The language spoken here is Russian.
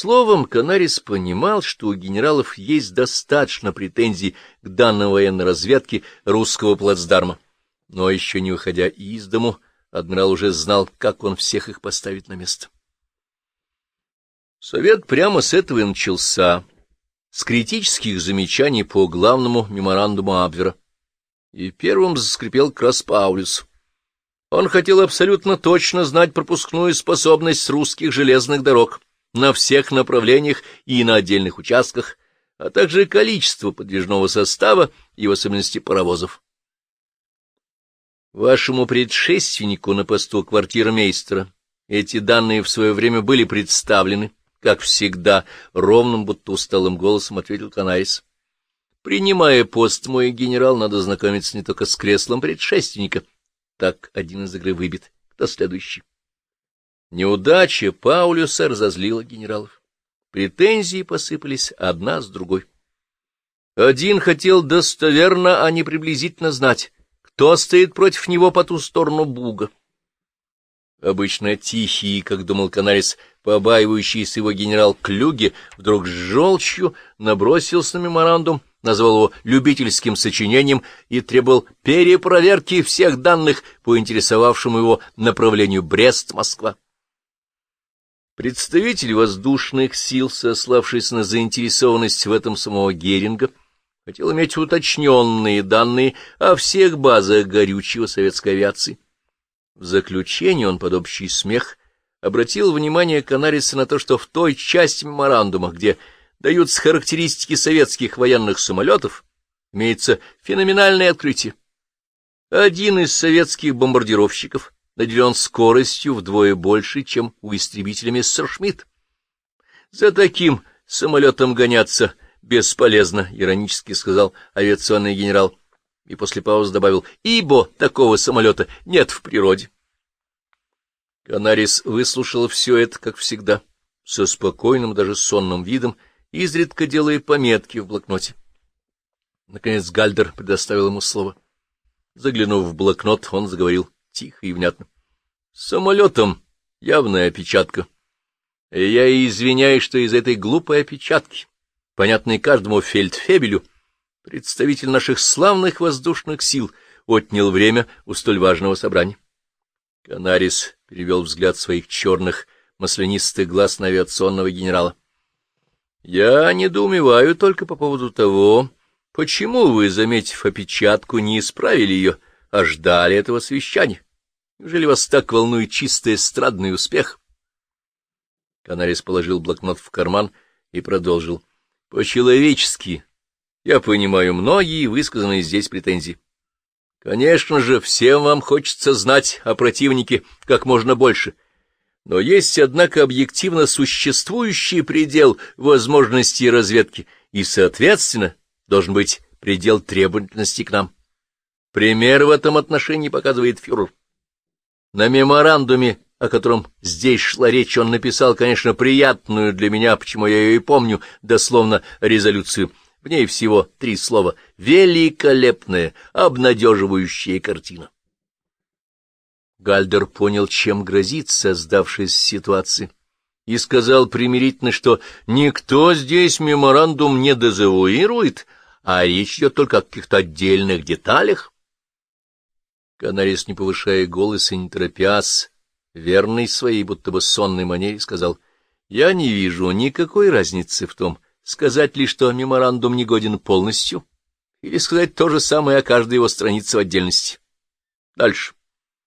Словом, Канарис понимал, что у генералов есть достаточно претензий к данной военной разведке русского плацдарма. Но еще не выходя из дому, адмирал уже знал, как он всех их поставит на место. Совет прямо с этого и начался, с критических замечаний по главному меморандуму Абвера. И первым заскрипел Крас Паулюс. Он хотел абсолютно точно знать пропускную способность русских железных дорог на всех направлениях и на отдельных участках, а также количество подвижного состава и в особенности паровозов. Вашему предшественнику на посту квартирмейстера эти данные в свое время были представлены, как всегда, ровным, будто усталым голосом ответил Канарис. Принимая пост, мой генерал, надо знакомиться не только с креслом предшественника. Так один из игры выбит. Кто следующий? Неудача Паулюса разозлила генералов. Претензии посыпались одна с другой. Один хотел достоверно, а не приблизительно знать, кто стоит против него по ту сторону Буга. Обычно тихий, как думал Канарис, побаивающийся его генерал Клюге, вдруг с желчью набросился на меморандум, назвал его любительским сочинением и требовал перепроверки всех данных по интересовавшему его направлению Брест-Москва. Представитель воздушных сил, сославшись на заинтересованность в этом самого Геринга, хотел иметь уточненные данные о всех базах горючего советской авиации. В заключение он под общий смех обратил внимание Канариса на то, что в той части меморандума, где даются характеристики советских военных самолетов, имеется феноменальное открытие. Один из советских бомбардировщиков наделен скоростью вдвое больше, чем у истребителя Мессершмитт. За таким самолетом гоняться бесполезно, — иронически сказал авиационный генерал и после паузы добавил, — ибо такого самолета нет в природе. Канарис выслушал все это, как всегда, со спокойным, даже сонным видом, изредка делая пометки в блокноте. Наконец Гальдер предоставил ему слово. Заглянув в блокнот, он заговорил тихо и внятно. — Самолетом явная опечатка. И я извиняюсь, что из этой глупой опечатки, понятной каждому фельдфебелю, — представитель наших славных воздушных сил, отнял время у столь важного собрания. Канарис перевел взгляд своих черных маслянистых глаз на авиационного генерала. — Я недоумеваю только по поводу того, почему вы, заметив опечатку, не исправили ее, а ждали этого совещания. Неужели вас так волнует чистый эстрадный успех? Канарис положил блокнот в карман и продолжил. — По-человечески я понимаю многие высказанные здесь претензии. Конечно же, всем вам хочется знать о противнике как можно больше. Но есть, однако, объективно существующий предел возможностей разведки, и, соответственно, должен быть предел требовательности к нам. Пример в этом отношении показывает фюрер. На меморандуме, о котором здесь шла речь, он написал, конечно, приятную для меня, почему я ее и помню, дословно, резолюцию — в ней всего три слова «великолепная, обнадеживающая картина». Гальдер понял, чем грозит создавшаяся ситуация, и сказал примирительно, что никто здесь меморандум не дезавуирует, а речь идет только о каких-то отдельных деталях. Канарис, не повышая голоса, не торопясь, верный своей будто бы сонной манере, сказал, — Я не вижу никакой разницы в том, Сказать ли, что меморандум не годен полностью, или сказать то же самое о каждой его странице в отдельности. Дальше.